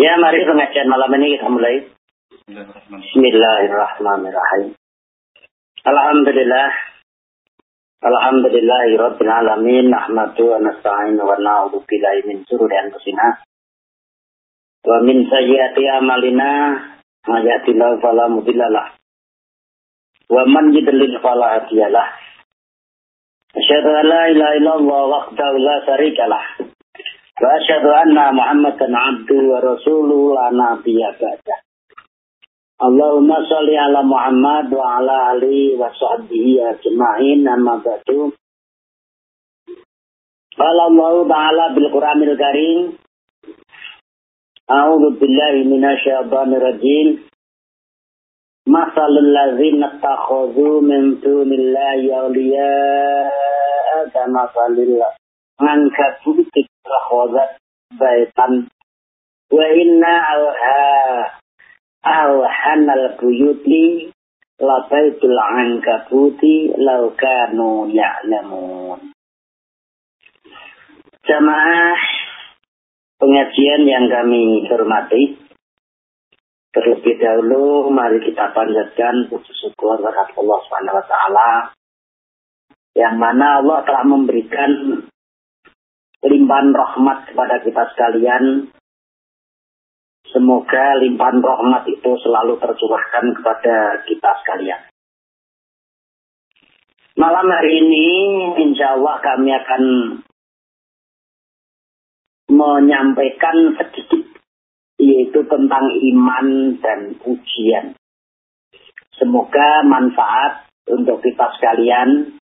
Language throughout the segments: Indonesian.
Ya, mari pengajian malam ini kita mulai. Bismillahirrahmanirrahim. Alhamdulillah. Alhamdulillah rabbil alamin nahmadu wa nasta'inu wa na'udzu billahi min shururi anfusina wa min sayyiati a'malina may yahdihillahu fala mudhillalah wa man yudlil fala hadiyalah. Asyhadu an la ilaha illallah la syarikalah وأشهد أن محمدا عبده ورسوله لا نبي بعده اللهم صل على محمد وعلى آله وصحبه أجمعين أما بعد قال الله تعالى بالقرآن الكريم أعوذ بالله من الشيطان الرجيم مثل الذين اتخذوا من دون الله أولياء كمثل الله عنكبوت اتخذت بيتا وإن أوحن البيوت لبيت العنكبوت لو كانوا يعلمون Jamaah pengajian yang kami hormati, terlebih dahulu mari kita panjatkan puji syukur kepada Allah Subhanahu wa taala yang mana Allah telah memberikan limpahan rahmat kepada kita sekalian. Semoga limpahan rahmat itu selalu tercurahkan kepada kita sekalian. Malam hari ini, insya Allah kami akan menyampaikan sedikit, yaitu tentang iman dan ujian. Semoga manfaat untuk kita sekalian,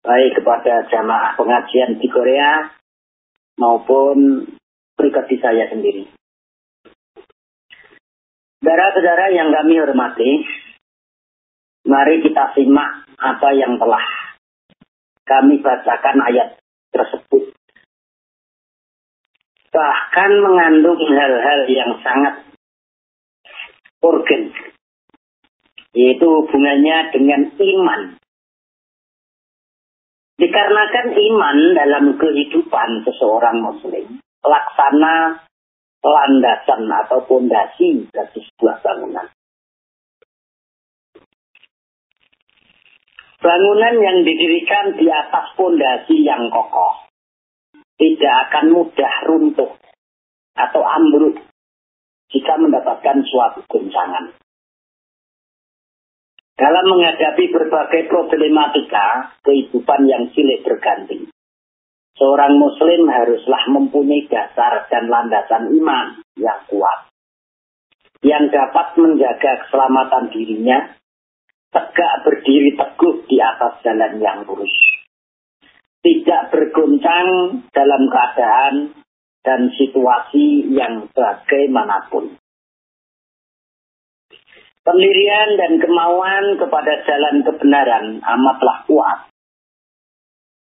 baik kepada jamaah pengajian di Korea maupun pribadi saya sendiri. Saudara-saudara yang kami hormati, mari kita simak apa yang telah kami bacakan ayat tersebut. Bahkan mengandung hal-hal yang sangat urgen, yaitu hubungannya dengan iman Dikarenakan iman dalam kehidupan seseorang muslim, laksana landasan atau pondasi bagi sebuah bangunan. Bangunan yang didirikan di atas pondasi yang kokoh tidak akan mudah runtuh atau ambruk jika mendapatkan suatu goncangan. Dalam menghadapi berbagai problematika kehidupan yang silih berganti, seorang muslim haruslah mempunyai dasar dan landasan iman yang kuat, yang dapat menjaga keselamatan dirinya, tegak berdiri teguh di atas jalan yang lurus, tidak bergoncang dalam keadaan dan situasi yang bagaimanapun. Pendirian dan kemauan kepada jalan kebenaran amatlah kuat.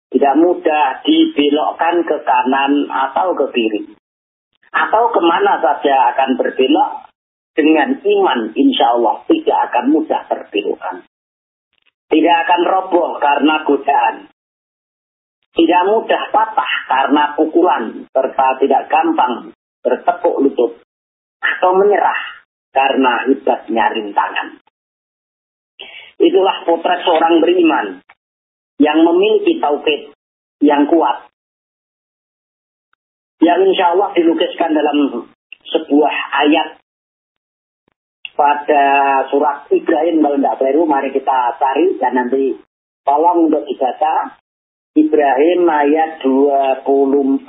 Tidak mudah dibelokkan ke kanan atau ke kiri. Atau ke mana saja akan berbelok dengan iman insya Allah tidak akan mudah terbelokkan. Tidak akan roboh karena godaan. Tidak mudah patah karena pukulan serta tidak gampang bertepuk lutut atau menyerah karena hebatnya rintangan. Itulah potret seorang beriman yang memiliki tauhid yang kuat. Yang insya Allah dilukiskan dalam sebuah ayat pada surat Ibrahim. Kalau tidak baru mari kita cari dan nanti tolong untuk dibaca. Ibrahim ayat 24 25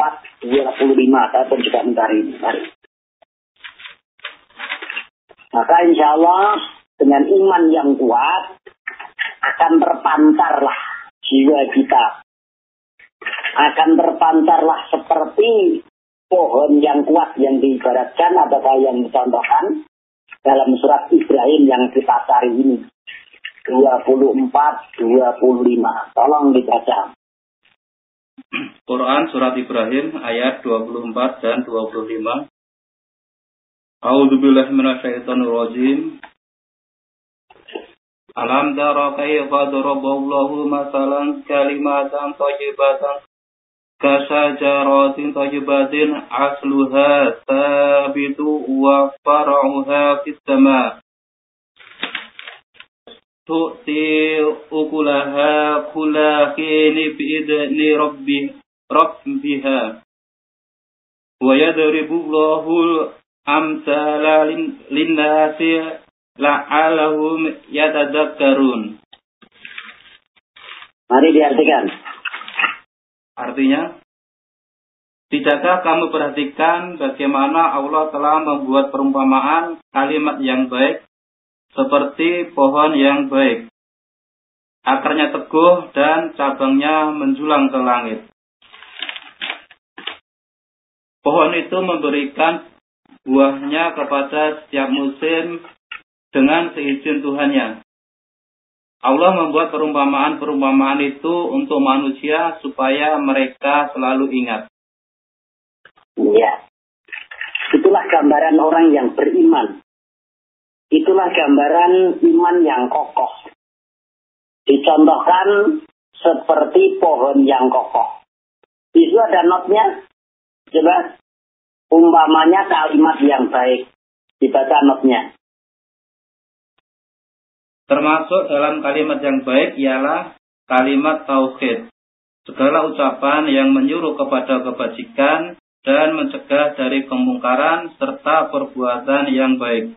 saya pun juga mencari mari maka insya Allah dengan iman yang kuat akan terpantarlah jiwa kita. Akan terpantarlah seperti pohon yang kuat yang diibaratkan atau yang dicontohkan dalam surat Ibrahim yang kita cari ini. 24, 25. Tolong dibaca. Quran Surat Ibrahim ayat 24 dan 25. A'udzu billahi minasyaitonir rajim. Alam tara kaifa daraballahu masalan kalimatan thayyibatan kasajaratin thayyibatin asluha النبات وفرعها في السماء تؤتي أكلها كل حين بإذن ربه ربها ويضرب الله linnasi la'alahum yatadakkarun. Mari diartikan. Artinya, Tidakkah kamu perhatikan bagaimana Allah telah membuat perumpamaan kalimat yang baik seperti pohon yang baik. Akarnya teguh dan cabangnya menjulang ke langit. Pohon itu memberikan buahnya kepada setiap musim dengan seizin Tuhannya. Allah membuat perumpamaan-perumpamaan itu untuk manusia supaya mereka selalu ingat. Ya. Itulah gambaran orang yang beriman. Itulah gambaran iman yang kokoh. Dicontohkan seperti pohon yang kokoh. Itu ada notnya. Coba umpamanya kalimat yang baik. Dibaca notnya. Termasuk dalam kalimat yang baik ialah kalimat tauhid. Segala ucapan yang menyuruh kepada kebajikan dan mencegah dari kemungkaran serta perbuatan yang baik.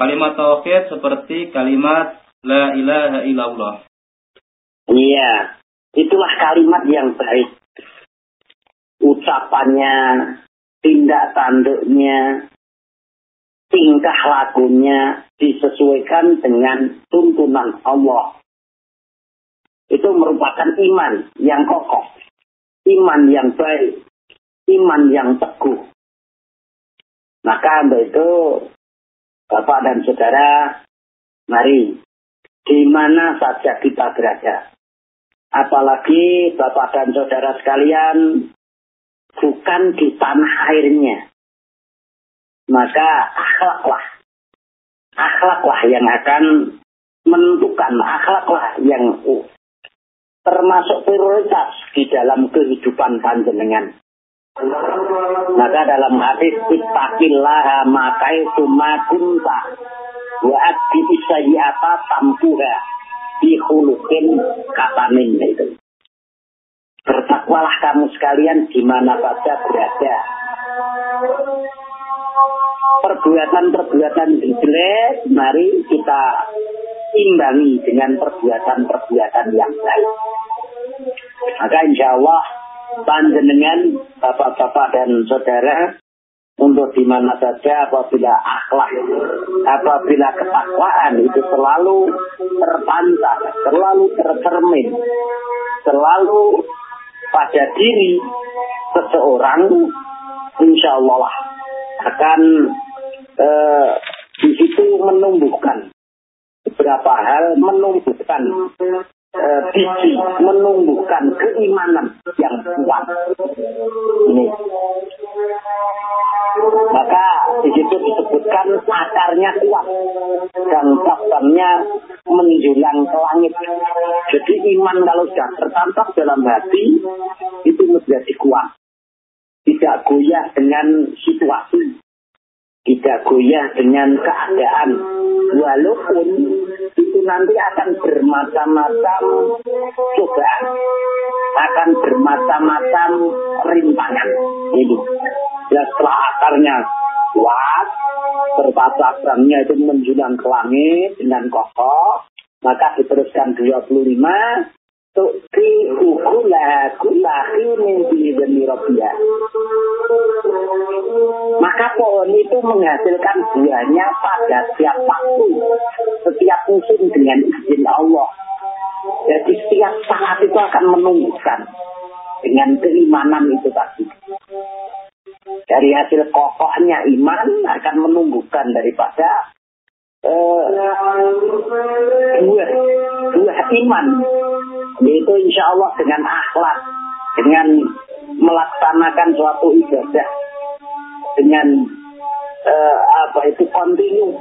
Kalimat tauhid seperti kalimat la ilaha illallah. Iya, itulah kalimat yang baik. Ucapannya, tindak tanduknya, tingkah lakunya disesuaikan dengan tuntunan Allah. Itu merupakan iman yang kokoh, iman yang baik, iman yang teguh. Maka untuk itu, Bapak dan Saudara, mari, di mana saja kita berada. Apalagi Bapak dan Saudara sekalian, bukan di tanah airnya. Maka akhlaklah. Akhlaklah yang akan menentukan, akhlaklah yang termasuk prioritas di dalam kehidupan panjenengan. Maka dalam hadis ittaqillah maka itu makunta wa ati sayyi'ata tampuha khuluqin katamin itu. Bertakwalah kamu sekalian di mana saja berada. Perbuatan-perbuatan jelek, mari kita imbangi dengan perbuatan-perbuatan yang baik. Maka insya Allah panjenengan bapak-bapak dan saudara untuk di mana saja apabila akhlak, apabila ketakwaan itu selalu terpantau, selalu tercermin, selalu pada diri seseorang, insya Allah akan eh, di situ menumbuhkan beberapa hal, menumbuhkan uh, biji menumbuhkan keimanan yang kuat. Ini. Maka di situ disebutkan akarnya kuat dan cabangnya menjulang ke langit. Jadi iman kalau sudah tertantap dalam hati itu menjadi kuat. Tidak goyah dengan situasi. Tidak goyah dengan keadaan. Walaupun itu nanti akan bermacam-macam cobaan. Akan bermacam-macam rintangan. Ini ya setelah akarnya kuat bertata itu menjulang ke langit dengan kokoh maka diteruskan 25 Tukti ukula kulahi mimpi demi robiah. Maka pohon itu menghasilkan buahnya pada setiap waktu, setiap musim dengan izin Allah. Jadi setiap saat itu akan menumbuhkan dengan keimanan itu tadi. Dari hasil kokohnya iman akan menumbuhkan daripada uh, buah, buah iman yaitu insya Allah dengan akhlak, dengan melaksanakan suatu ibadah, dengan uh, apa itu kontinu,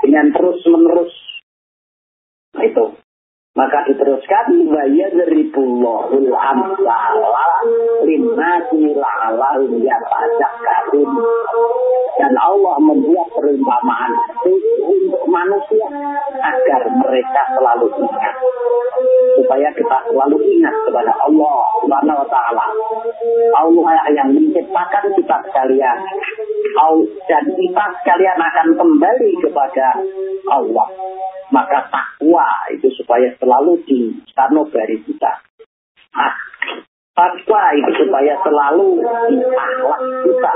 dengan terus menerus itu. Maka diteruskan wa yadribullahul amsala linnasi la'allahum yatadzakkarun. Dan Allah membuat perumpamaan itu untuk manusia agar mereka selalu ingat. Supaya kita selalu ingat kepada Allah Subhanahu wa taala. Allah yang menciptakan kita sekalian. Dan kita sekalian akan kembali kepada Allah maka takwa itu supaya selalu disanubari kita. Ah, takwa itu supaya selalu di akhlak kita.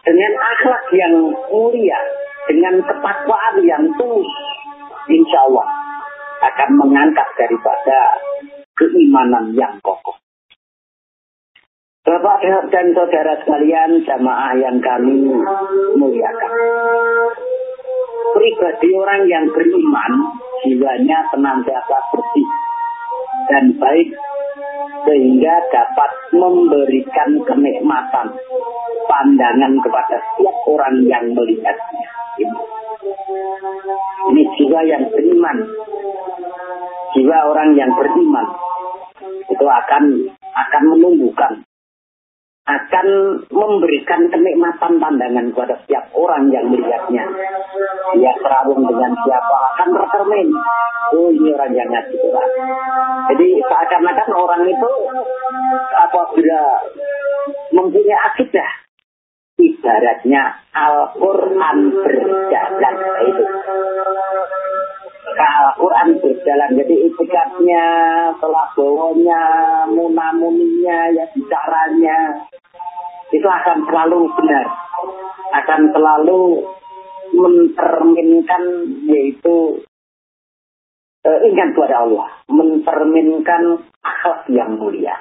Dengan akhlak yang mulia, dengan ketakwaan yang tulus, insya Allah akan mengangkat daripada keimanan yang kokoh. Bapak dan saudara sekalian, jamaah yang kami muliakan pribadi orang yang beriman jiwanya senantiasa bersih dan baik sehingga dapat memberikan kenikmatan pandangan kepada setiap orang yang melihatnya. Ini jiwa yang beriman. Jiwa orang yang beriman itu akan akan menumbuhkan akan memberikan kenikmatan pandangan kepada setiap orang yang melihatnya. Dia terawung dengan siapa akan tercermin. Oh ini orang yang ngaji Quran. Jadi seakan-akan orang itu apabila mempunyai akidah ibaratnya Al-Quran berjalan itu. Al-Quran berjalan jadi itikatnya, telagonya, munamuninya, ya bicaranya itu akan selalu benar, akan selalu mencerminkan yaitu uh, ingat kepada Allah, mencerminkan akhlak yang mulia.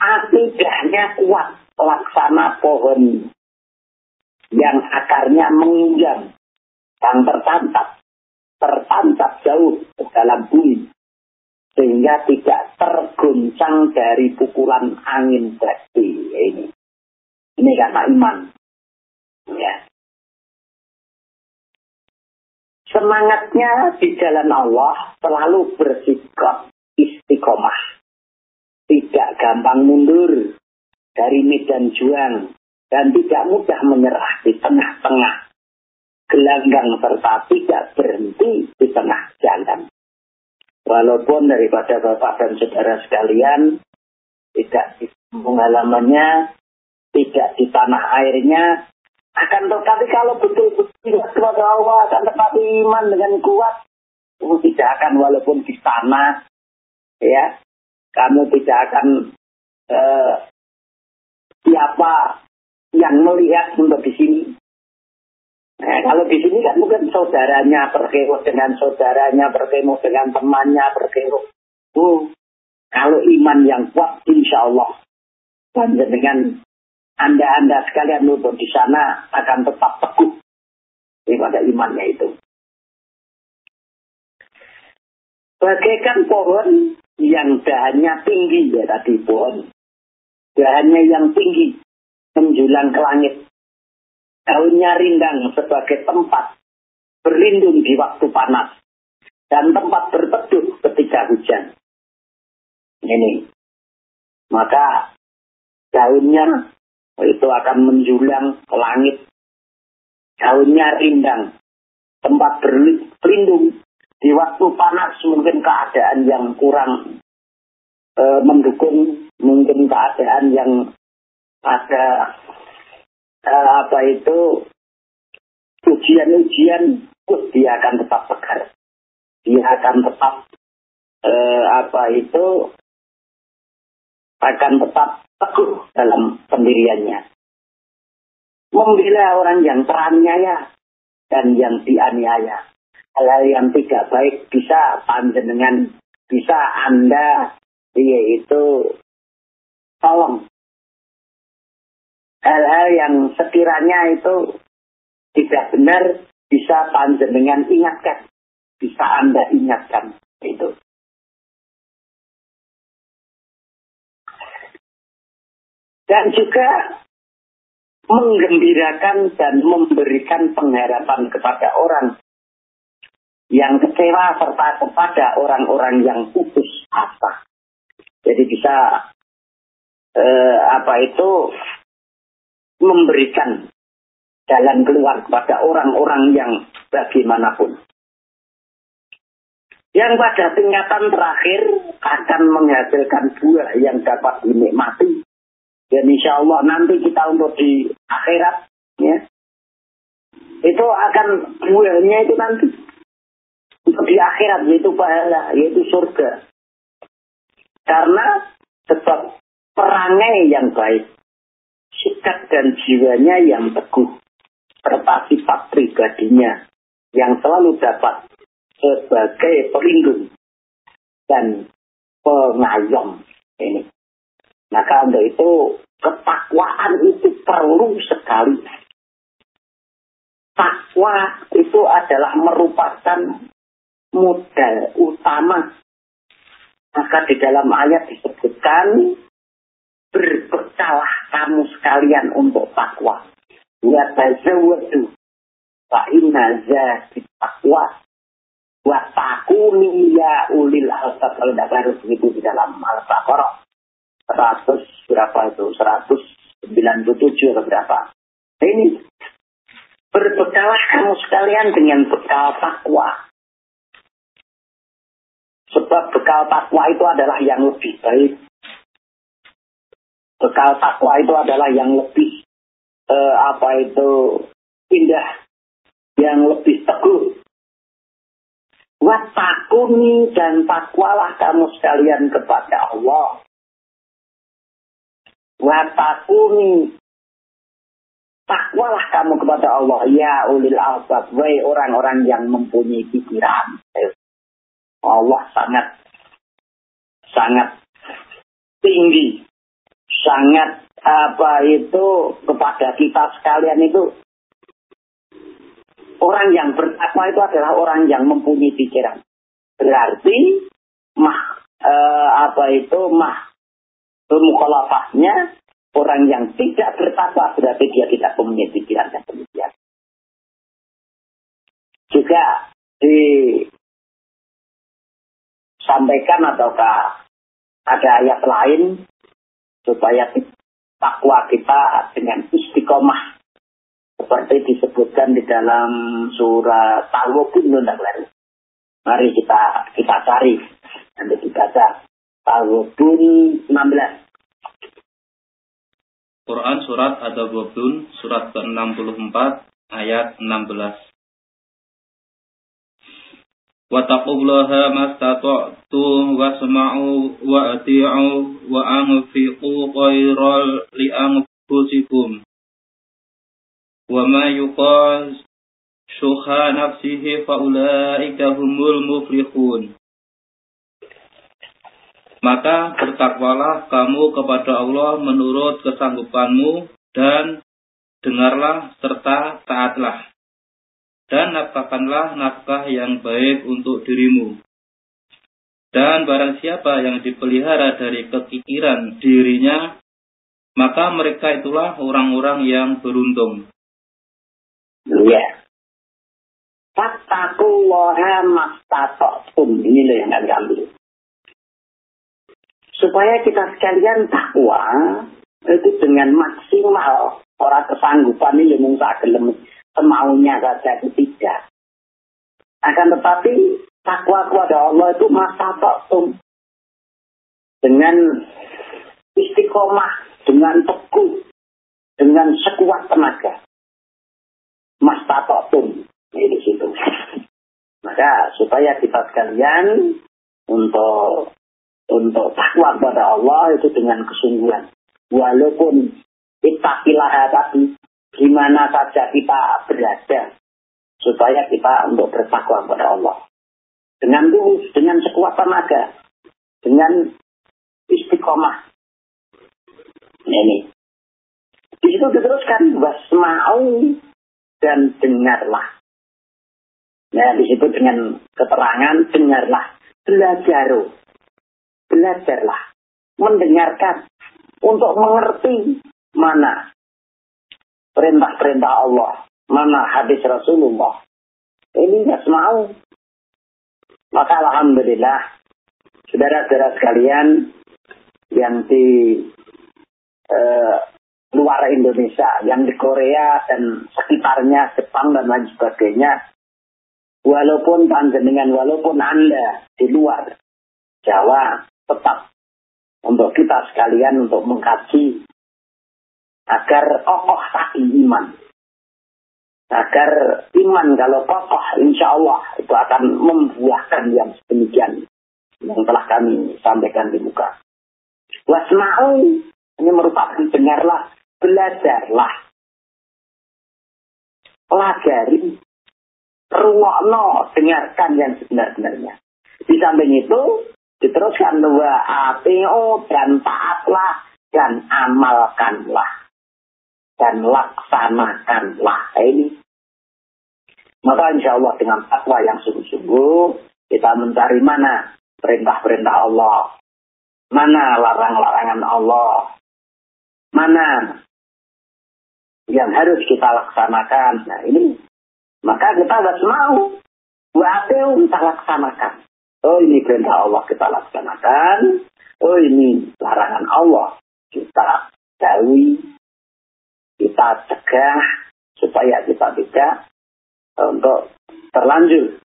Akidahnya kuat, laksana pohon yang akarnya menginjam, yang tertantap, tertantap jauh ke dalam bumi sehingga tidak terguncang dari pukulan angin berarti ini. Ini karena iman. Ya. Semangatnya di jalan Allah selalu bersikap istiqomah. Tidak gampang mundur dari medan juang dan tidak mudah menyerah di tengah-tengah gelanggang serta tidak berhenti di tengah jalan. Walaupun daripada Bapak dan Saudara sekalian tidak di pengalamannya, tidak di tanah airnya, akan tetapi kalau betul-betul kepada Allah akan tetapi iman dengan kuat, kamu tidak akan walaupun di sana, ya, kamu tidak akan uh, siapa yang melihat untuk di sini, Nah, kalau di sini kan mungkin saudaranya berkewut dengan saudaranya, berkewut dengan temannya, berkewut. Oh, kalau iman yang kuat, insya Allah. Dan dengan anda-anda sekalian luput di sana akan tetap teguh daripada imannya itu. Bagaikan pohon yang dahannya tinggi ya tadi pohon. Dahannya yang tinggi menjulang ke langit daunnya rindang sebagai tempat berlindung di waktu panas dan tempat berteduh ketika hujan. Ini. Maka daunnya itu akan menjulang ke langit. Daunnya rindang. Tempat berlindung di waktu panas mungkin keadaan yang kurang e, mendukung. Mungkin keadaan yang ada uh, apa itu ujian-ujian dia akan tetap tegar. Dia akan tetap uh, apa itu akan tetap teguh dalam pendiriannya. Membela orang yang teraniaya dan yang dianiaya. Hal-hal yang tidak baik bisa panjenengan, bisa Anda yaitu tolong hal-hal yang sekiranya itu tidak benar bisa panjenengan ingatkan, bisa Anda ingatkan itu. Dan juga menggembirakan dan memberikan pengharapan kepada orang yang kecewa serta kepada orang-orang yang putus asa. Jadi bisa eh, apa itu memberikan jalan keluar kepada orang-orang yang bagaimanapun. Yang pada tingkatan terakhir akan menghasilkan buah yang dapat dinikmati dan insya Allah nanti kita untuk di akhirat, ya, itu akan buahnya itu nanti untuk di akhirat yaitu pahala, yaitu surga. Karena sebab perangai yang baik, sikap dan jiwanya yang teguh, serta sifat pribadinya yang selalu dapat sebagai pelindung dan pengayom ini. Maka untuk itu ketakwaan itu perlu sekali. Takwa itu adalah merupakan modal utama. Maka di dalam ayat disebutkan berbekalah kamu sekalian untuk takwa. Ya tazawwadu fa inna zati takwa. Wa takuni ya ulil albab kalau tidak harus begitu di dalam al-baqarah. 100 berapa itu? 197 atau berapa? Ini berbekalah kamu sekalian dengan bekal takwa sebab bekal takwa itu adalah yang lebih baik bekal takwa itu adalah yang lebih eh, apa itu indah yang lebih teguh Watakuni dan takwalah kamu sekalian kepada Allah. Watakuni. Takwalah kamu kepada Allah. Ya ulil albab. Wahai orang-orang yang mempunyai pikiran. Allah sangat sangat tinggi. Sangat apa itu kepada kita sekalian itu orang yang bertakwa itu adalah orang yang mempunyai pikiran. Berarti mah eh, apa itu mah mukhalafahnya orang yang tidak bertakwa berarti dia tidak mempunyai pikiran dan demikian. Juga disampaikan ataukah ada ayat lain supaya takwa kita dengan istiqomah seperti disebutkan di dalam surat Talwukun Mari kita kita cari nanti dibaca Tawabun 16. Quran surat Ad-Dabun surat ke-64 ayat 16. Wa ati'u wa anfiqu khairal li anfusikum. Wa ma yuqas syuha nafsihi fa ulaika humul muflihun. Maka bertakwalah kamu kepada Allah menurut kesanggupanmu dan dengarlah serta taatlah. Dan nafkahkanlah nafkah yang baik untuk dirimu. Dan barang siapa yang dipelihara dari kekikiran dirinya, maka mereka itulah orang-orang yang beruntung. Iya. Fattakullaha mastata'tum. Ini loh yang kami ambil supaya kita sekalian takwa itu dengan maksimal orang kesanggupan ini mung gelem semaunya saja itu tidak. Akan tetapi takwa kepada Allah itu masa takum dengan istiqomah dengan teguh dengan sekuat tenaga. Masa takum ini di situ. Maka supaya kita sekalian untuk untuk takwa kepada Allah itu dengan kesungguhan. Walaupun ittaqilah tapi gimana saja kita berada supaya kita untuk bertakwa kepada Allah. Dengan tulus, dengan sekuat tenaga, dengan istiqomah. Ini. Di situ diteruskan wasma'u dan dengarlah. Nah, di situ dengan keterangan dengarlah, belajar belajarlah, mendengarkan, untuk mengerti mana perintah-perintah Allah, mana hadis Rasulullah. Ini nggak mau. Maka Alhamdulillah, saudara-saudara sekalian yang di eh, luar Indonesia, yang di Korea dan sekitarnya, Jepang dan lain sebagainya, walaupun panjenengan, walaupun Anda di luar Jawa, tetap untuk kita sekalian untuk mengkaji agar kokoh tadi iman. Agar iman kalau kokoh insya Allah itu akan membuahkan yang sedemikian yang telah kami sampaikan di muka. Wasma'u ini merupakan dengarlah, belajarlah. Pelajari, ruwakno, dengarkan yang sebenar-benarnya. Di samping itu, diteruskan dua APO dan taatlah dan amalkanlah dan laksanakanlah ini. Maka insya Allah dengan takwa yang sungguh-sungguh kita mencari mana perintah-perintah Allah, mana larang-larangan Allah, mana yang harus kita laksanakan. Nah ini maka kita harus mau Wa'atiu kita laksanakan. Oh ini perintah Allah kita laksanakan. Oh ini larangan Allah kita jauhi kita cegah supaya kita tidak eh, untuk terlanjur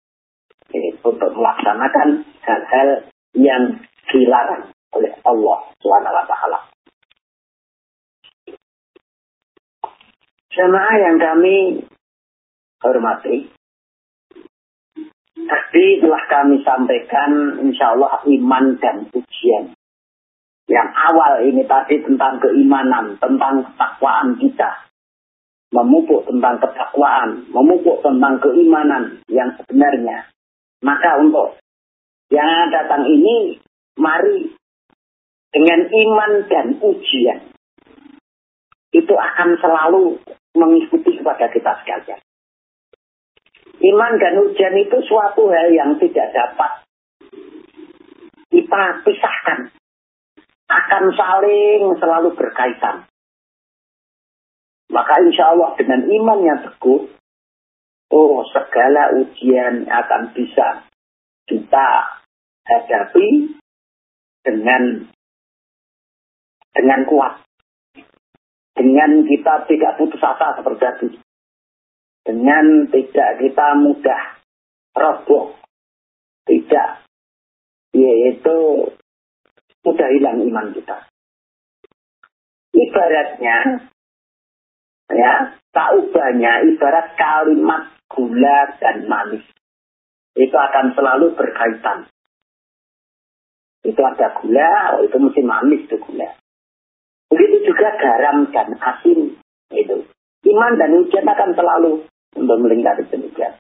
eh, untuk melaksanakan hal-hal yang dilarang oleh Allah taala. Jemaah yang kami hormati, tadi telah kami sampaikan insya Allah iman dan ujian yang awal ini tadi tentang keimanan, tentang ketakwaan kita. Memupuk tentang ketakwaan, memupuk tentang keimanan yang sebenarnya. Maka untuk yang datang ini, mari dengan iman dan ujian. Itu akan selalu mengikuti kepada kita sekalian. Iman dan ujian itu suatu hal yang tidak dapat kita pisahkan akan saling selalu berkaitan. Maka insya Allah dengan iman yang teguh, oh segala ujian akan bisa kita hadapi dengan dengan kuat. Dengan kita tidak putus asa seperti tadi. Dengan tidak kita mudah roboh. Tidak. Yaitu sudah hilang iman kita. Ibaratnya, ya, tak ubahnya ibarat kalimat gula dan manis. Itu akan selalu berkaitan. Itu ada gula, oh itu mesti manis itu gula. Begitu juga garam dan asin itu. Iman dan ujian akan selalu melingkari demikian.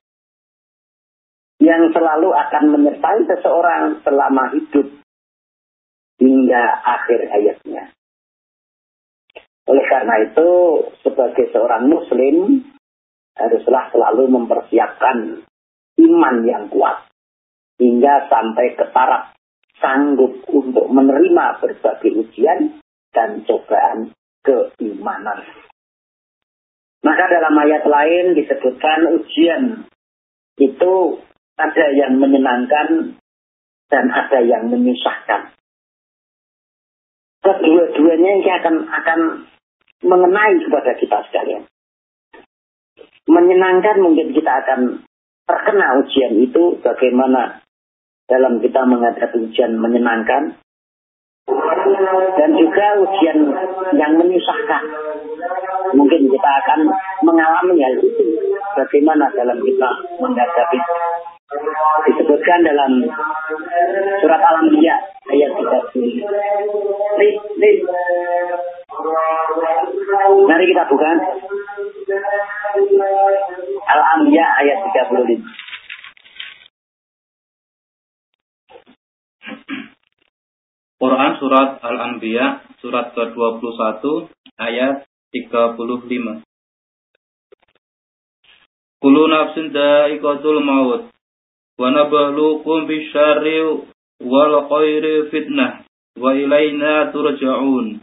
Yang selalu akan menyertai seseorang selama hidup hingga akhir hayatnya. Oleh karena itu, sebagai seorang muslim, haruslah selalu mempersiapkan iman yang kuat. Hingga sampai ke taraf sanggup untuk menerima berbagai ujian dan cobaan keimanan. Maka dalam ayat lain disebutkan ujian itu ada yang menyenangkan dan ada yang menyusahkan kedua-duanya ini akan akan mengenai kepada kita sekalian. Menyenangkan mungkin kita akan terkena ujian itu bagaimana dalam kita menghadapi ujian menyenangkan dan juga ujian yang menyusahkan. Mungkin kita akan mengalami hal itu bagaimana dalam kita menghadapi disebutkan dalam surat Al-Anbiya ayat 30. Mari kita buka Al-Anbiya ayat 35. Quran surat Al-Anbiya surat ke-21 ayat 35. Kulu nafsin da'iqatul maut wa nabluukum bisyarri wal khairi fitnah wa ilaina turja'un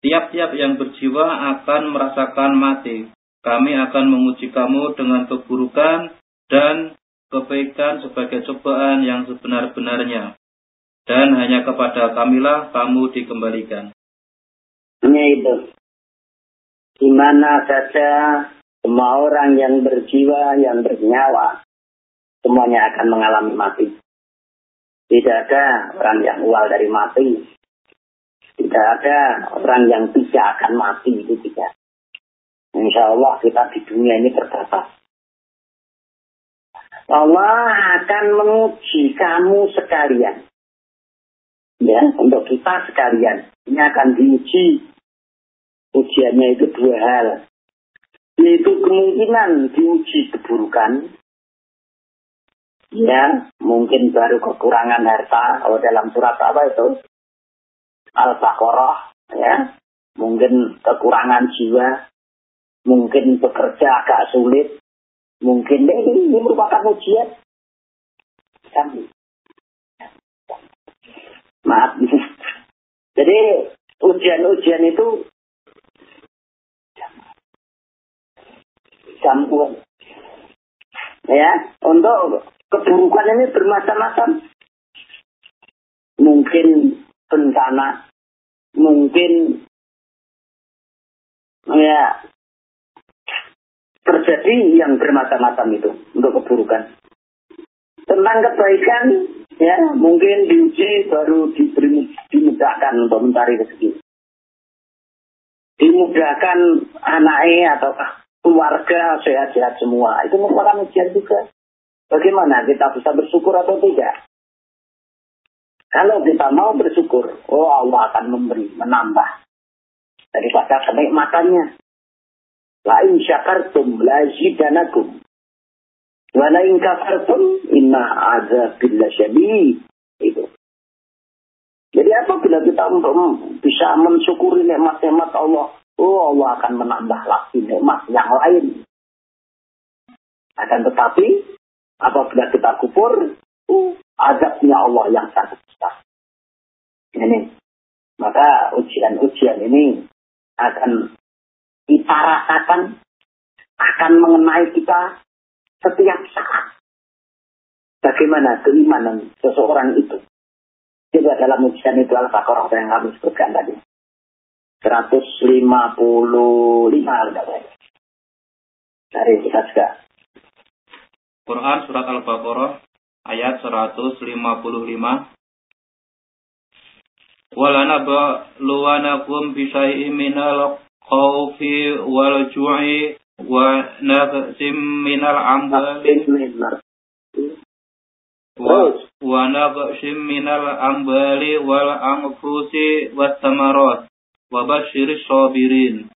Tiap-tiap yang berjiwa akan merasakan mati. Kami akan menguji kamu dengan keburukan dan kebaikan sebagai cobaan yang sebenar-benarnya. Dan hanya kepada kamilah kamu dikembalikan. Ini itu. Di mana saja semua orang yang berjiwa, yang bernyawa, semuanya akan mengalami mati. Tidak ada orang yang ual dari mati. Tidak ada orang yang tidak akan mati, itu tidak. Insya Allah kita di dunia ini terbatas. Allah akan menguji kamu sekalian. Ya, untuk kita sekalian. Ini akan diuji. Ujiannya itu dua hal. Yaitu kemungkinan diuji keburukan. Ya, mungkin baru kekurangan harta. Kalau dalam surat apa itu? Al-Baqarah. Ya, mungkin kekurangan jiwa. Mungkin bekerja agak sulit Mungkin ini, ini merupakan ujian. Kami. Maaf. Jadi ujian-ujian itu campuran. Ya, untuk keburukan ini bermacam-macam. Mungkin bencana, mungkin ya terjadi yang bermacam-macam itu untuk keburukan. Tentang kebaikan, ya mungkin diuji baru diberi, dimudahkan untuk mencari rezeki. Dimudahkan anaknya atau keluarga sehat-sehat semua. Itu merupakan ujian juga. Bagaimana kita bisa bersyukur atau tidak? Kalau kita mau bersyukur, oh Allah akan memberi, menambah daripada kenikmatannya. La in syakartum la zidanakum. Wa la in kafartum inna azabillah syadid. Itu. Jadi apabila kita bisa mensyukuri nikmat-nikmat Allah, oh Allah akan menambah lagi nikmat yang lain. Akan tetapi apabila kita kufur, oh, azabnya Allah yang sangat besar. Ini. Maka ujian-ujian ini akan kita rasakan akan mengenai kita setiap saat. Bagaimana keimanan seseorang itu. Juga dalam ujian itu Al-Baqarah yang kami sebutkan tadi. 155 dari kita juga. Quran Surat Al-Baqarah ayat 155 Walana ba'luwanakum bisyai'i minal khawfi wal ju'i wa nafsim minal amwali. Wa nafsim minal amwali wal anfusi was samarat wa basyiris sabirin.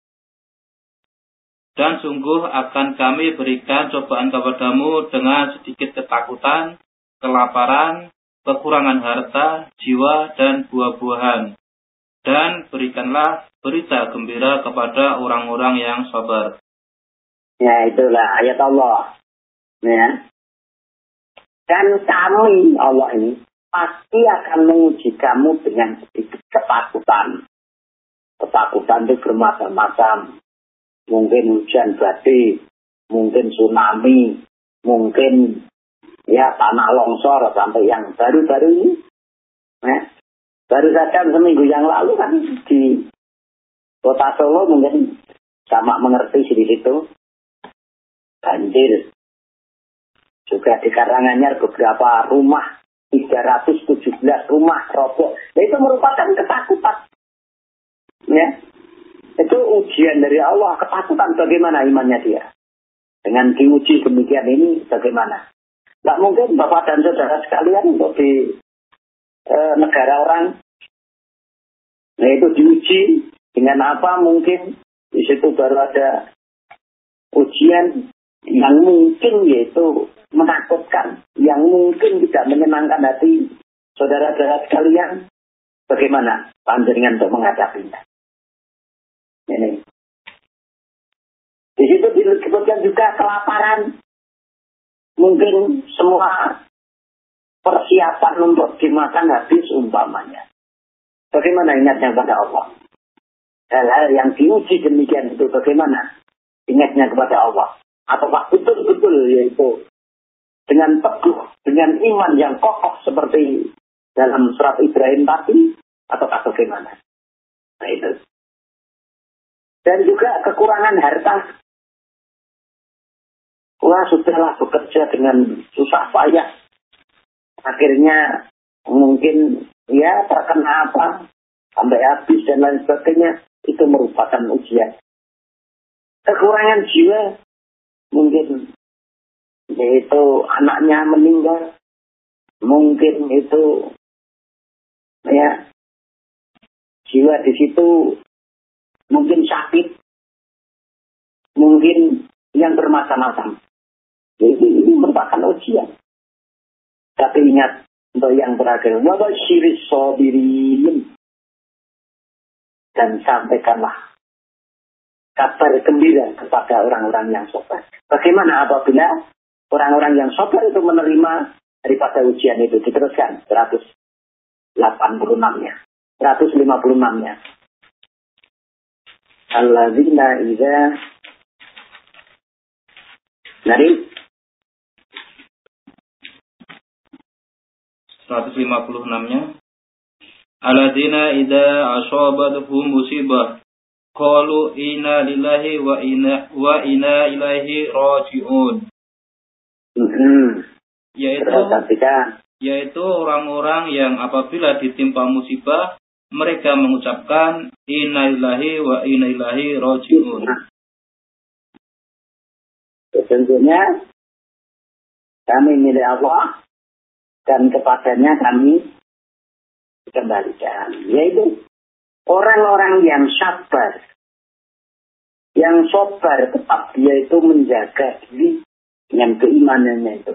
Dan sungguh akan kami berikan cobaan kepadamu dengan sedikit ketakutan, kelaparan, kekurangan harta, jiwa, dan buah-buahan. Dan berikanlah berita gembira kepada orang-orang yang sabar. Ya itulah ayat Allah. Ya. Dan kami Allah ini pasti akan menguji kamu dengan sedikit ketakutan. Ketakutan itu bermacam-macam. Mungkin hujan badai, mungkin tsunami, mungkin ya tanah longsor sampai yang baru-baru ini. Ya. Baru saja seminggu yang lalu kan di Kota Solo mungkin sama mengerti di situ. Banjir. Juga di Karanganyar beberapa rumah, 317 rumah roboh. Nah, itu merupakan ketakutan. Ya. Itu ujian dari Allah, ketakutan bagaimana imannya dia. Dengan diuji demikian ini bagaimana. Tidak mungkin Bapak dan Saudara sekalian untuk di e, negara orang. Nah itu diuji dengan apa mungkin di situ baru ada ujian yang mungkin yaitu menakutkan, yang mungkin tidak menyenangkan hati saudara-saudara sekalian. Bagaimana panjenengan untuk menghadapinya? Ini. Di situ disebutkan juga kelaparan. Mungkin semua persiapan untuk dimakan habis umpamanya. Bagaimana ingatnya pada Allah? hal-hal yang diuji demikian itu bagaimana ingatnya kepada Allah apakah betul-betul yaitu dengan teguh dengan iman yang kokoh seperti dalam surat Ibrahim tadi ataukah bagaimana nah itu dan juga kekurangan harta wah sudahlah bekerja dengan susah payah akhirnya mungkin ya terkena apa sampai habis dan lain sebagainya itu merupakan ujian. Kekurangan jiwa mungkin yaitu anaknya meninggal, mungkin itu ya jiwa di situ mungkin sakit, mungkin yang bermacam-macam. Jadi ini merupakan ujian. Tapi ingat untuk yang terakhir, wabashiris sobirin dan sampaikanlah kabar gembira kepada orang-orang yang sabar. Bagaimana apabila orang-orang yang sabar itu menerima daripada ujian itu diteruskan 186-nya, 156-nya. Alladzina idza Dari 156-nya Aladina ida asobathum musibah qalu inna lillahi wa inna wa inna ilaihi rajiun. Hmm. Yaitu yaitu orang-orang yang apabila ditimpa musibah mereka mengucapkan inna lillahi wa inna ilaihi rajiun. Tentunya kami milik Allah dan kepadanya kami dikembalikan. Yaitu orang-orang yang sabar. Yang sabar tetap dia itu menjaga diri dengan keimanannya itu.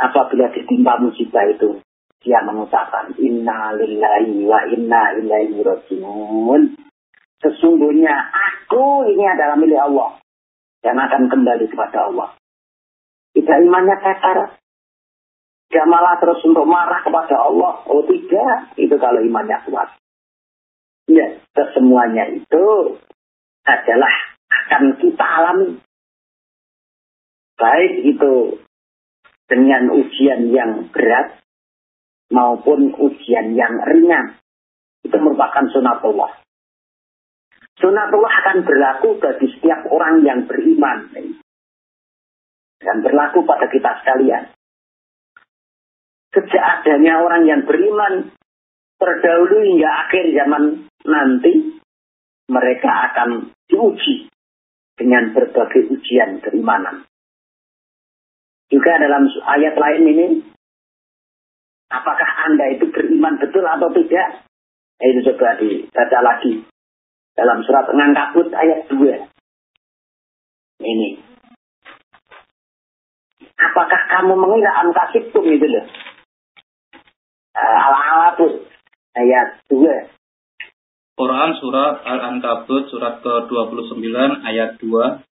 Apabila ditimpa musibah itu, dia mengucapkan inna lillahi wa inna ilaihi rajiun. Sesungguhnya aku ini adalah milik Allah dan akan kembali kepada Allah. Kita imannya tetar, Gak malah terus untuk marah kepada Allah. Oh tidak, itu kalau imannya kuat. Ya, kesemuanya itu adalah akan kita alami. Baik itu dengan ujian yang berat maupun ujian yang ringan. Itu merupakan sunatullah. Sunatullah akan berlaku bagi setiap orang yang beriman. Dan berlaku pada kita sekalian sejak adanya orang yang beriman terdahulu hingga akhir zaman nanti mereka akan diuji dengan berbagai ujian keimanan. Juga dalam ayat lain ini, apakah Anda itu beriman betul atau tidak? Nah, itu coba dibaca lagi dalam surat Ngangkabut ayat 2. Ini. Apakah kamu mengira amkasibtum itu loh? uh, Al-Ankabut ayat 2. Quran surat Al-Ankabut surat ke-29 ayat 2.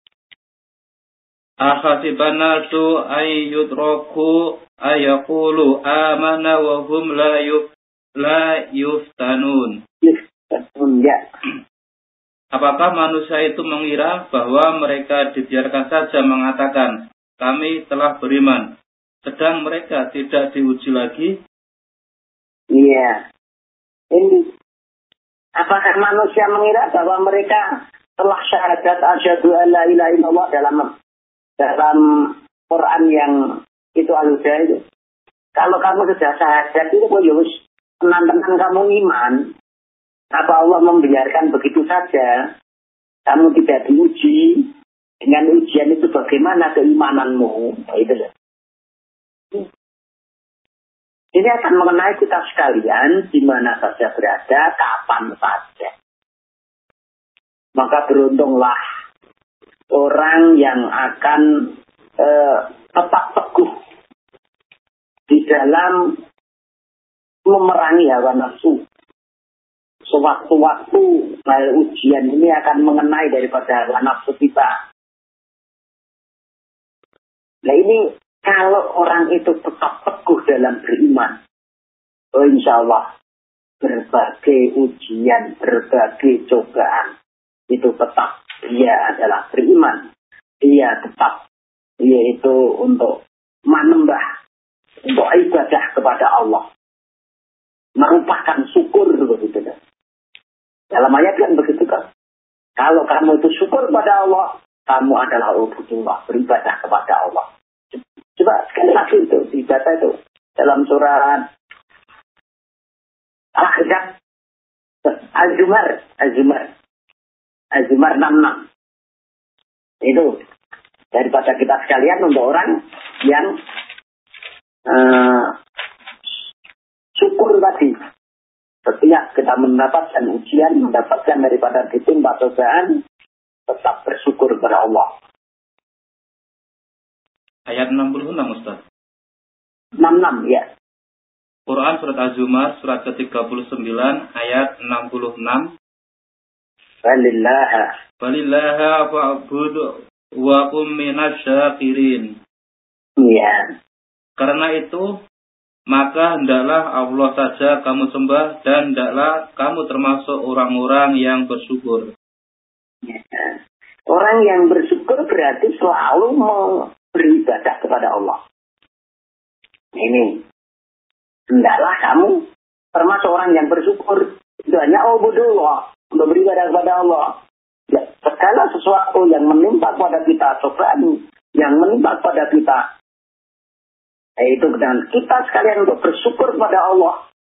Tu ayyudraku ayakulu wa hum la yuf la yuftanun. Ya. Apakah manusia itu mengira bahwa mereka dibiarkan saja mengatakan kami telah beriman, sedang mereka tidak diuji lagi Iya. Ini apakah manusia mengira bahwa mereka telah syahadat asyhadu alla ilaha illallah dalam dalam Quran yang itu al itu. Kalau kamu sudah syahadat itu kok ya tenang-tenang kamu iman. Apa Allah membiarkan begitu saja? Kamu tidak diuji dengan ujian itu bagaimana keimananmu? Nah, itu ini akan mengenai kita sekalian di mana saja berada, kapan saja. Maka beruntunglah orang yang akan eh, tetap teguh di dalam memerangi hawa nafsu. Sewaktu-waktu hal ujian ini akan mengenai daripada hawa nafsu kita. Nah ini kalau orang itu tetap teguh dalam beriman, oh insya Allah berbagai ujian, berbagai cobaan itu tetap dia adalah beriman. Dia tetap yaitu untuk menembah, untuk ibadah kepada Allah. Merupakan syukur begitu kan. Dalam ayat kan begitu kan. Kalau kamu itu syukur pada Allah, kamu adalah ubudullah, beribadah kepada Allah. Coba sekali lagi itu, dibaca itu. Dalam surat Al-Ahzab, Az-Zumar, Az-Zumar, Az-Zumar 66. Itu daripada kita sekalian untuk orang yang uh, syukur tadi. Setiap kita mendapatkan ujian, mendapatkan daripada ditimpa cobaan, tetap bersyukur kepada Allah. Ayat 66 Ustaz. 66 ya. Quran surat Az-Zumar surat ke-39 ayat 66. Walillaha. Walillaha fa'bud wa kum syakirin. Iya. Karena itu maka hendaklah Allah saja kamu sembah dan hendaklah kamu termasuk orang-orang yang bersyukur. Ya. Orang yang bersyukur berarti selalu mau beribadah kepada Allah. Ini. Hendaklah kamu termasuk orang yang bersyukur. Itu hanya Allah. Untuk beribadah kepada Allah. Ya, segala sesuatu yang menimpa pada kita, cobaan yang menimpa pada kita, yaitu dengan kita sekalian untuk bersyukur kepada Allah.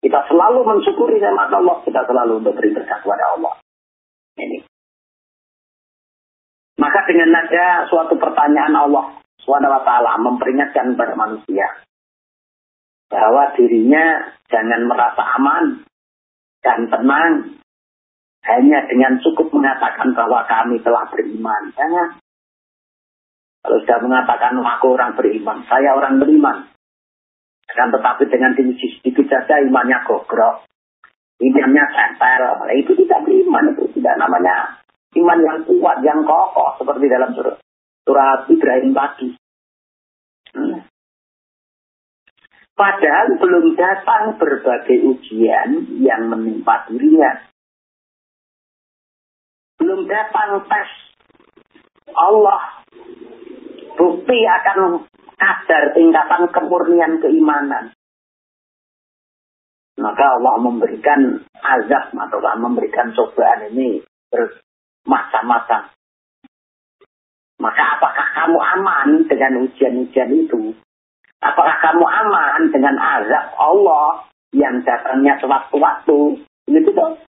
Kita selalu mensyukuri nikmat Allah, kita selalu untuk beribadah kepada Allah. Ini. Maka dengan ada suatu pertanyaan Allah SWT memperingatkan kepada manusia bahwa dirinya jangan merasa aman dan tenang hanya dengan cukup mengatakan bahwa kami telah beriman. Jangan. Kalau sudah mengatakan aku orang beriman, saya orang beriman. Dan tetapi dengan sedikit saja imannya gogrok. Imannya tempel. Itu tidak beriman. Itu tidak namanya iman yang kuat, yang kokoh seperti dalam surat, surat Ibrahim tadi. Hmm. Padahal belum datang berbagai ujian yang menimpa dirinya. Belum datang tes Allah. Bukti akan kadar tingkatan kemurnian keimanan. Maka Allah memberikan azab atau memberikan cobaan ini masa-masa. Maka apakah kamu aman dengan ujian-ujian itu? Apakah kamu aman dengan azab Allah yang datangnya sewaktu-waktu? Itu dong.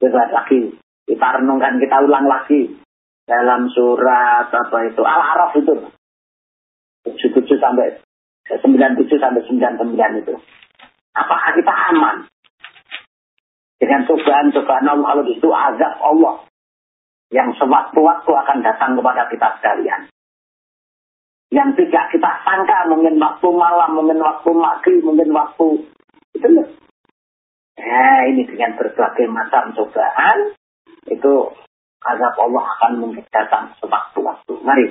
Coba lagi. Kita renungkan, kita ulang lagi. Dalam surat apa itu? Al-Araf itu. 77 sampai 97 sampai 99 itu. Apakah kita aman? Dengan cobaan-cobaan Allah itu azab Allah yang sewaktu-waktu akan datang kepada kita sekalian. Yang tidak kita sangka mungkin waktu malam, mungkin waktu maghrib, mungkin waktu itu loh. Nah, ini dengan berbagai macam cobaan itu azab Allah akan mungkin datang sewaktu-waktu. Mari.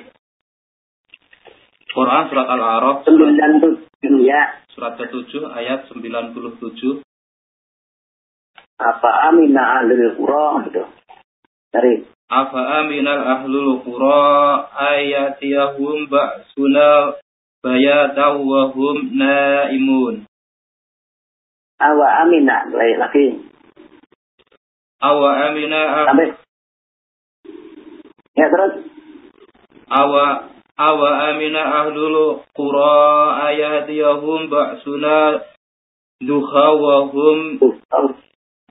Quran surat Al-A'raf 97 ya. Surat ke-7 ayat 97. Apa amina alil qura itu. Mari. Afa aminal ahlul qura ayatiyahum ba'suna bayataw wa hum naimun. Awa amina lagi. Awa amina Sampai. Ya terus. Awa awa amina ahlul qura ayatiyahum ba'suna duha wa hum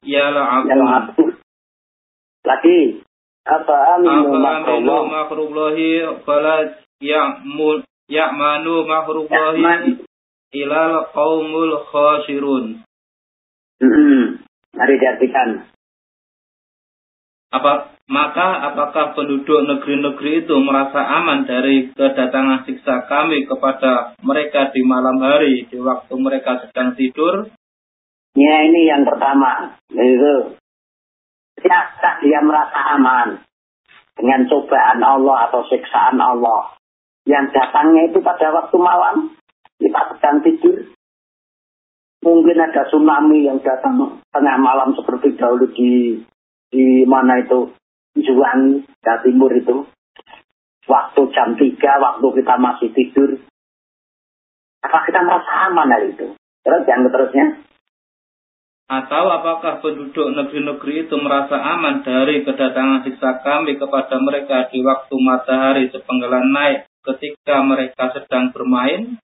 yal'abun. Lagi. Apa aminu makrullah makrullahi fala ya'mul ya'manu makrullahi ilal qaumul khasirun. Hmm, mari diartikan. Apa maka apakah penduduk negeri-negeri itu merasa aman dari kedatangan siksa kami kepada mereka di malam hari di waktu mereka sedang tidur? Ya ini yang pertama. Itu Siapa dia merasa aman dengan cobaan Allah atau siksaan Allah yang datangnya itu pada waktu malam kita sedang tidur mungkin ada tsunami yang datang tengah malam seperti dahulu di di mana itu Juang, Jawa Timur itu. Waktu jam 3, waktu kita masih tidur. Apa kita merasa aman hari itu? Terus yang terusnya. Atau apakah penduduk negeri-negeri itu merasa aman dari kedatangan siksa kami kepada mereka di waktu matahari sepenggalan naik ketika mereka sedang bermain?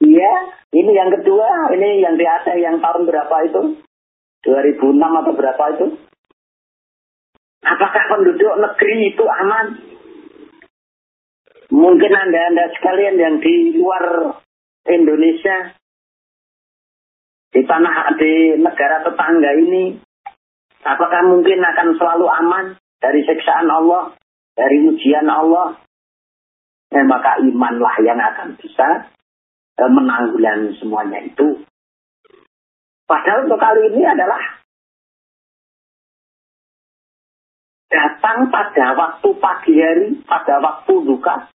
Iya, ini yang kedua, ini yang di Aceh yang tahun berapa itu? 2006 atau berapa itu? Apakah penduduk negeri itu aman? Mungkin Anda-Anda sekalian yang di luar Indonesia, di tanah, di negara tetangga ini, apakah mungkin akan selalu aman dari siksaan Allah, dari ujian Allah? Ya, maka imanlah yang akan bisa eh, menanggulangi semuanya itu. Padahal untuk kali ini adalah datang pada waktu pagi hari, pada waktu duka.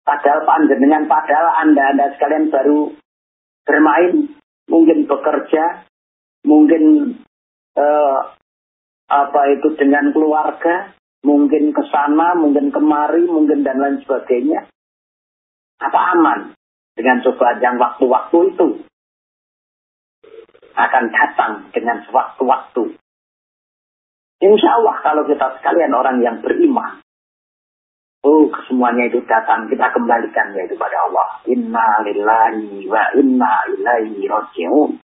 Padahal panjenengan, padahal anda-anda sekalian baru bermain, mungkin bekerja, mungkin eh, apa itu dengan keluarga, mungkin ke sana, mungkin kemari, mungkin dan lain sebagainya. Apa aman dengan cobaan yang waktu-waktu itu? Akan datang dengan sewaktu-waktu. Insya Allah kalau kita sekalian orang yang beriman, oh kesemuanya itu datang, kita kembalikan yaitu pada Allah. Inna lillahi wa inna ilaihi raji'un.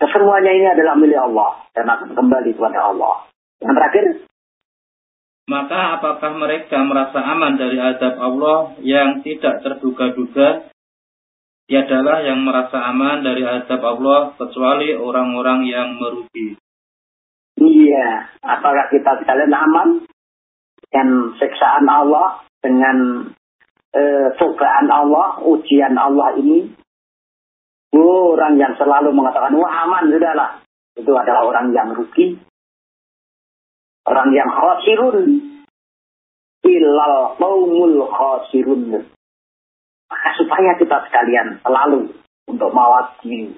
Kesemuanya ini adalah milik Allah dan akan kembali kepada Allah. Yang terakhir, maka apakah mereka merasa aman dari azab Allah yang tidak terduga-duga? Tiadalah yang merasa aman dari azab Allah kecuali orang-orang yang merugi. Iya, apakah kita sekalian aman dengan siksaan Allah, dengan eh, cobaan Allah, ujian Allah ini? Orang yang selalu mengatakan, wah aman, sudahlah. Itu adalah orang yang rugi. Orang yang khosirun. Ilal qaumul khosirun. Maka supaya kita sekalian selalu untuk mawati,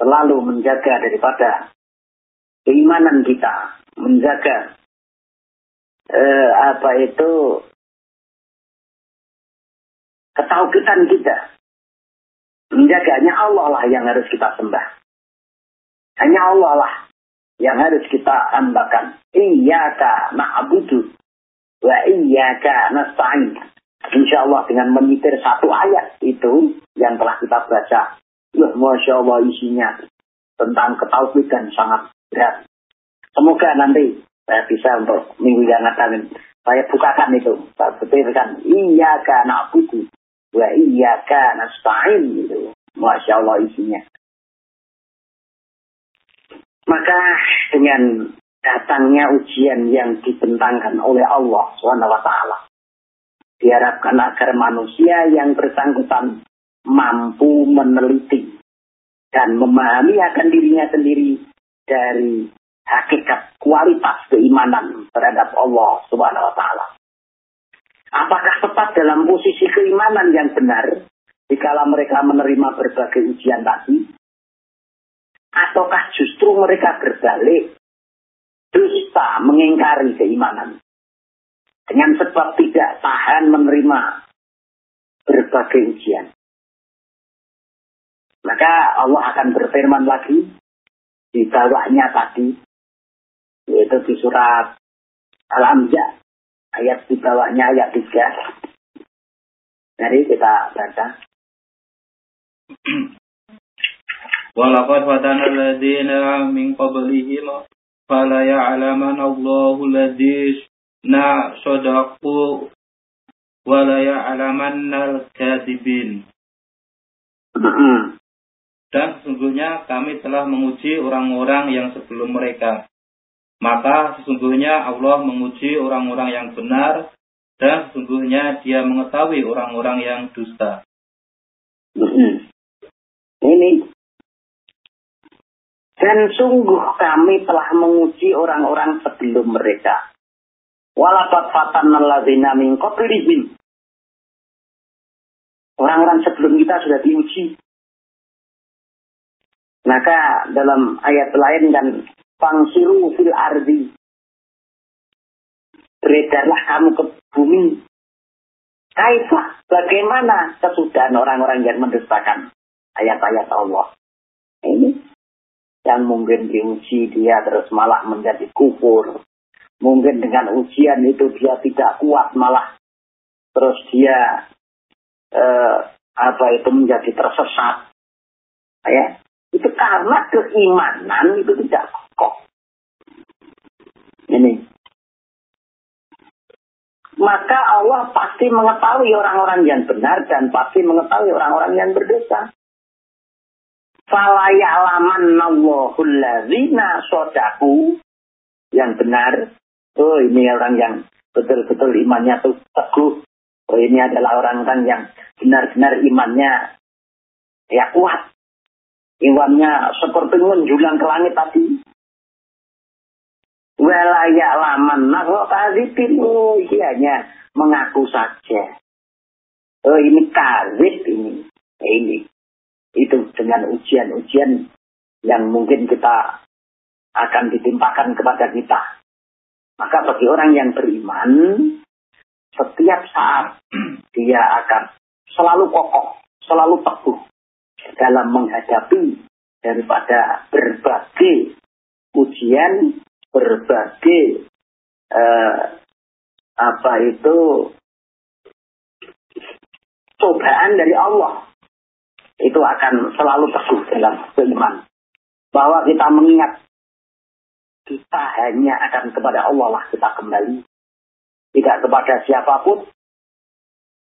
selalu menjaga daripada keimanan kita, menjaga eh, apa itu ketauhidan kita. Menjaganya Allah lah yang harus kita sembah. Hanya Allah lah yang harus kita ambakan. Iyaka na'budu wa iyaka nasta'in. Insya Allah dengan menyitir satu ayat itu yang telah kita baca. Ya, Masya Allah isinya tentang ketauhidan sangat berat. Semoga nanti saya bisa untuk minggu yang akan saya bukakan itu. Saya betirkan. Iya karena buku. Wa iya karena stain gitu. Masya Allah isinya. Maka dengan datangnya ujian yang dibentangkan oleh Allah SWT. Diharapkan agar manusia yang bersangkutan mampu meneliti dan memahami akan dirinya sendiri dari hakikat kualitas keimanan terhadap Allah Subhanahu wa taala. Apakah tepat dalam posisi keimanan yang benar dikala mereka menerima berbagai ujian tadi? Ataukah justru mereka berbalik dusta mengingkari keimanan dengan sebab tidak tahan menerima berbagai ujian? Maka Allah akan berfirman lagi di bawahnya tadi. Yaitu di surat Al-Amja ayat di bawahnya ayat 3 Mari kita baca. Walaqad fatana alladziina min qablihim fala ya'lamanna Allahu alladziina sadaqu wa la ya'lamanna al-kadzibin dan sesungguhnya kami telah menguji orang-orang yang sebelum mereka. Maka sesungguhnya Allah menguji orang-orang yang benar dan sesungguhnya dia mengetahui orang-orang yang dusta. Ini. Dan sungguh kami telah menguji orang-orang sebelum mereka. Walakat fatan alladzina min. Orang-orang sebelum kita sudah diuji. Maka dalam ayat lain kan Fangsiru fil ardi. Beredarlah kamu ke bumi. Kaifah, bagaimana kesudahan orang-orang yang mendustakan ayat-ayat Allah. Ini yang mungkin diuji dia terus malah menjadi kufur. Mungkin dengan ujian itu dia tidak kuat malah terus dia eh, apa itu menjadi tersesat. Ya, itu karena keimanan itu tidak kokoh. Ini. Maka Allah pasti mengetahui orang-orang yang benar dan pasti mengetahui orang-orang yang berdosa. Falayalaman Allahul lazina sodaku yang benar. Oh ini orang yang betul-betul imannya tuh teguh. Oh ini adalah orang-orang yang benar-benar imannya ya kuat. Iwannya seperti menjulang ke langit tadi. Welayak laman nah oh, hanya mengaku saja. Oh ini kazib ini. Ini. Itu dengan ujian-ujian yang mungkin kita akan ditimpakan kepada kita. Maka bagi orang yang beriman, setiap saat dia akan selalu kokoh, selalu teguh dalam menghadapi daripada berbagai ujian, berbagai eh, apa itu cobaan dari Allah. Itu akan selalu teguh dalam beriman. Bahwa kita mengingat kita hanya akan kepada Allah lah kita kembali. Tidak kepada siapa pun.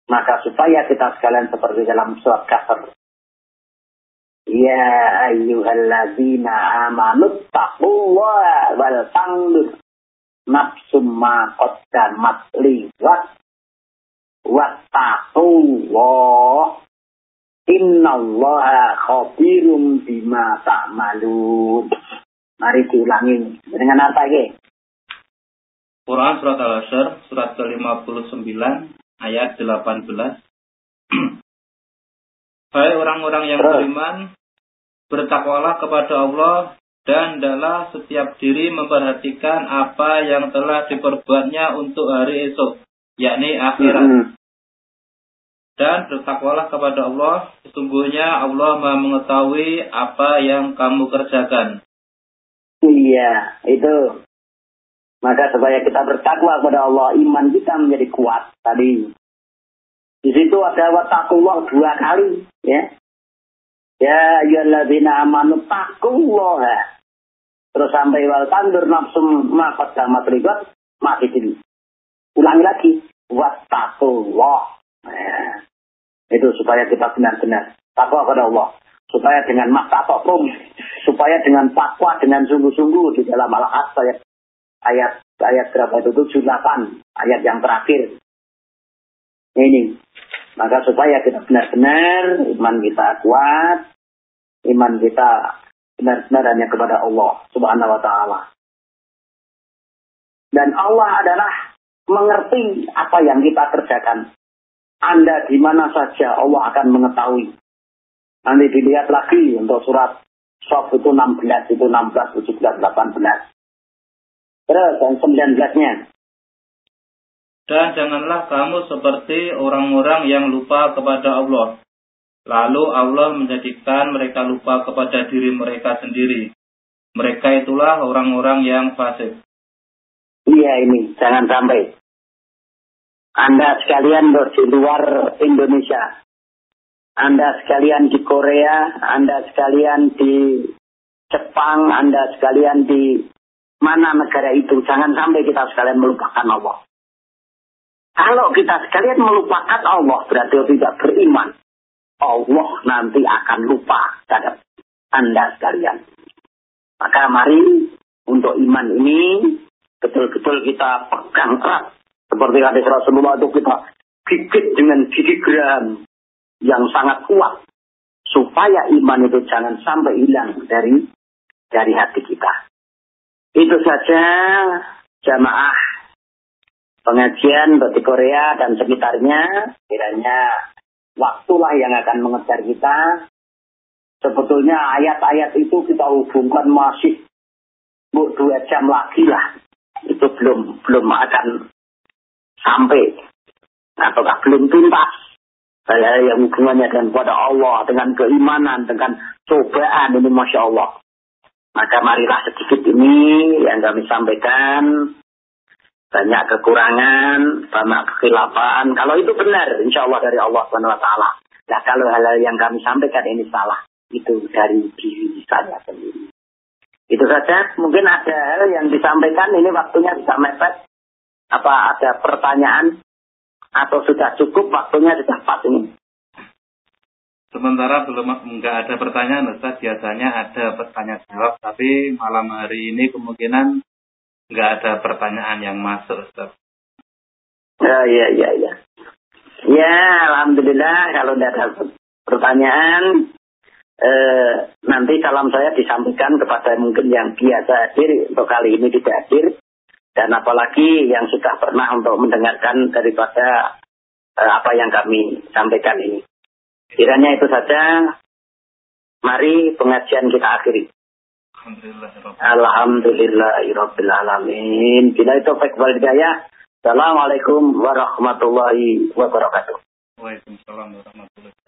Maka supaya kita sekalian seperti dalam surat Ya ayyuhalladzina amanu taqullaha wal tandur nafsum ma qaddamat liwat wattaqullah innallaha khabirum bima ta'malun. Mari diulangi. Dengan apa ini Quran surat Al-Asyr surat ke-59 ayat 18 Hai orang-orang yang beriman, bertakwalah kepada Allah dan adalah setiap diri memperhatikan apa yang telah diperbuatnya untuk hari esok, yakni akhirat. Mm -hmm. Dan bertakwalah kepada Allah, sesungguhnya Allah maha mengetahui apa yang kamu kerjakan. Iya, itu. Maka supaya kita bertakwa kepada Allah, iman kita menjadi kuat tadi. Di situ ada watakullah dua kali, ya. Ya ayyuhalladzina amanu taqullaha. Terus sampai wal tandur nafsu maqad damat ribat masih sini. Ulangi lagi wattaqullah. Ya. Itu supaya kita benar-benar takwa kepada Allah. Supaya dengan ataupun supaya dengan takwa dengan sungguh-sungguh di dalam al ayat ayat ayat berapa itu tujuh delapan ayat yang terakhir ini maka supaya kita benar-benar iman kita kuat, iman kita benar-benar hanya kepada Allah Subhanahu wa taala. Dan Allah adalah mengerti apa yang kita kerjakan. Anda di mana saja Allah akan mengetahui. Nanti dilihat lagi untuk surat Sof itu 16, itu 16, 17, 18. Terus yang 19-nya. Dan janganlah kamu seperti orang-orang yang lupa kepada Allah. Lalu Allah menjadikan mereka lupa kepada diri mereka sendiri. Mereka itulah orang-orang yang fasik. Iya ini, jangan sampai. Anda sekalian di luar Indonesia. Anda sekalian di Korea, Anda sekalian di Jepang, Anda sekalian di mana negara itu. Jangan sampai kita sekalian melupakan Allah. Kalau kita sekalian melupakan Allah berarti tidak beriman. Allah nanti akan lupa terhadap Anda sekalian. Maka mari untuk iman ini betul-betul kita pegang erat. Seperti hadis Rasulullah itu kita gigit dengan gigi geram yang sangat kuat. Supaya iman itu jangan sampai hilang dari dari hati kita. Itu saja jamaah pengajian di Korea dan sekitarnya, kiranya waktulah yang akan mengejar kita. Sebetulnya ayat-ayat itu kita hubungkan masih bu dua jam lagi lah. Itu belum belum akan sampai. Ataukah belum tuntas. Hal yang hubungannya dengan kepada Allah dengan keimanan dengan cobaan ini masya Allah. Maka marilah sedikit ini yang kami sampaikan banyak kekurangan, banyak kekhilafan. Kalau itu benar, insya Allah dari Allah SWT. Nah kalau hal-hal yang kami sampaikan ini salah, itu dari diri saya sendiri. Itu saja, mungkin ada hal yang disampaikan, ini waktunya sudah mepet. Apa ada pertanyaan? Atau sudah cukup waktunya sudah pas ini? Sementara belum nggak ada pertanyaan, Ustaz. Biasanya ada pertanyaan jawab, tapi malam hari ini kemungkinan nggak ada pertanyaan yang masuk, Ustaz. Ya, ya, ya, ya. Ya, Alhamdulillah kalau tidak ada pertanyaan, eh, nanti salam saya disampaikan kepada mungkin yang biasa hadir, untuk kali ini tidak hadir, dan apalagi yang sudah pernah untuk mendengarkan daripada eh, apa yang kami sampaikan ini. Kiranya itu saja, mari pengajian kita akhiri. Alhamdulillahirrabbilalamin. Bila itu baik Assalamualaikum warahmatullahi wabarakatuh. Waalaikumsalam warahmatullahi wabarakatuh.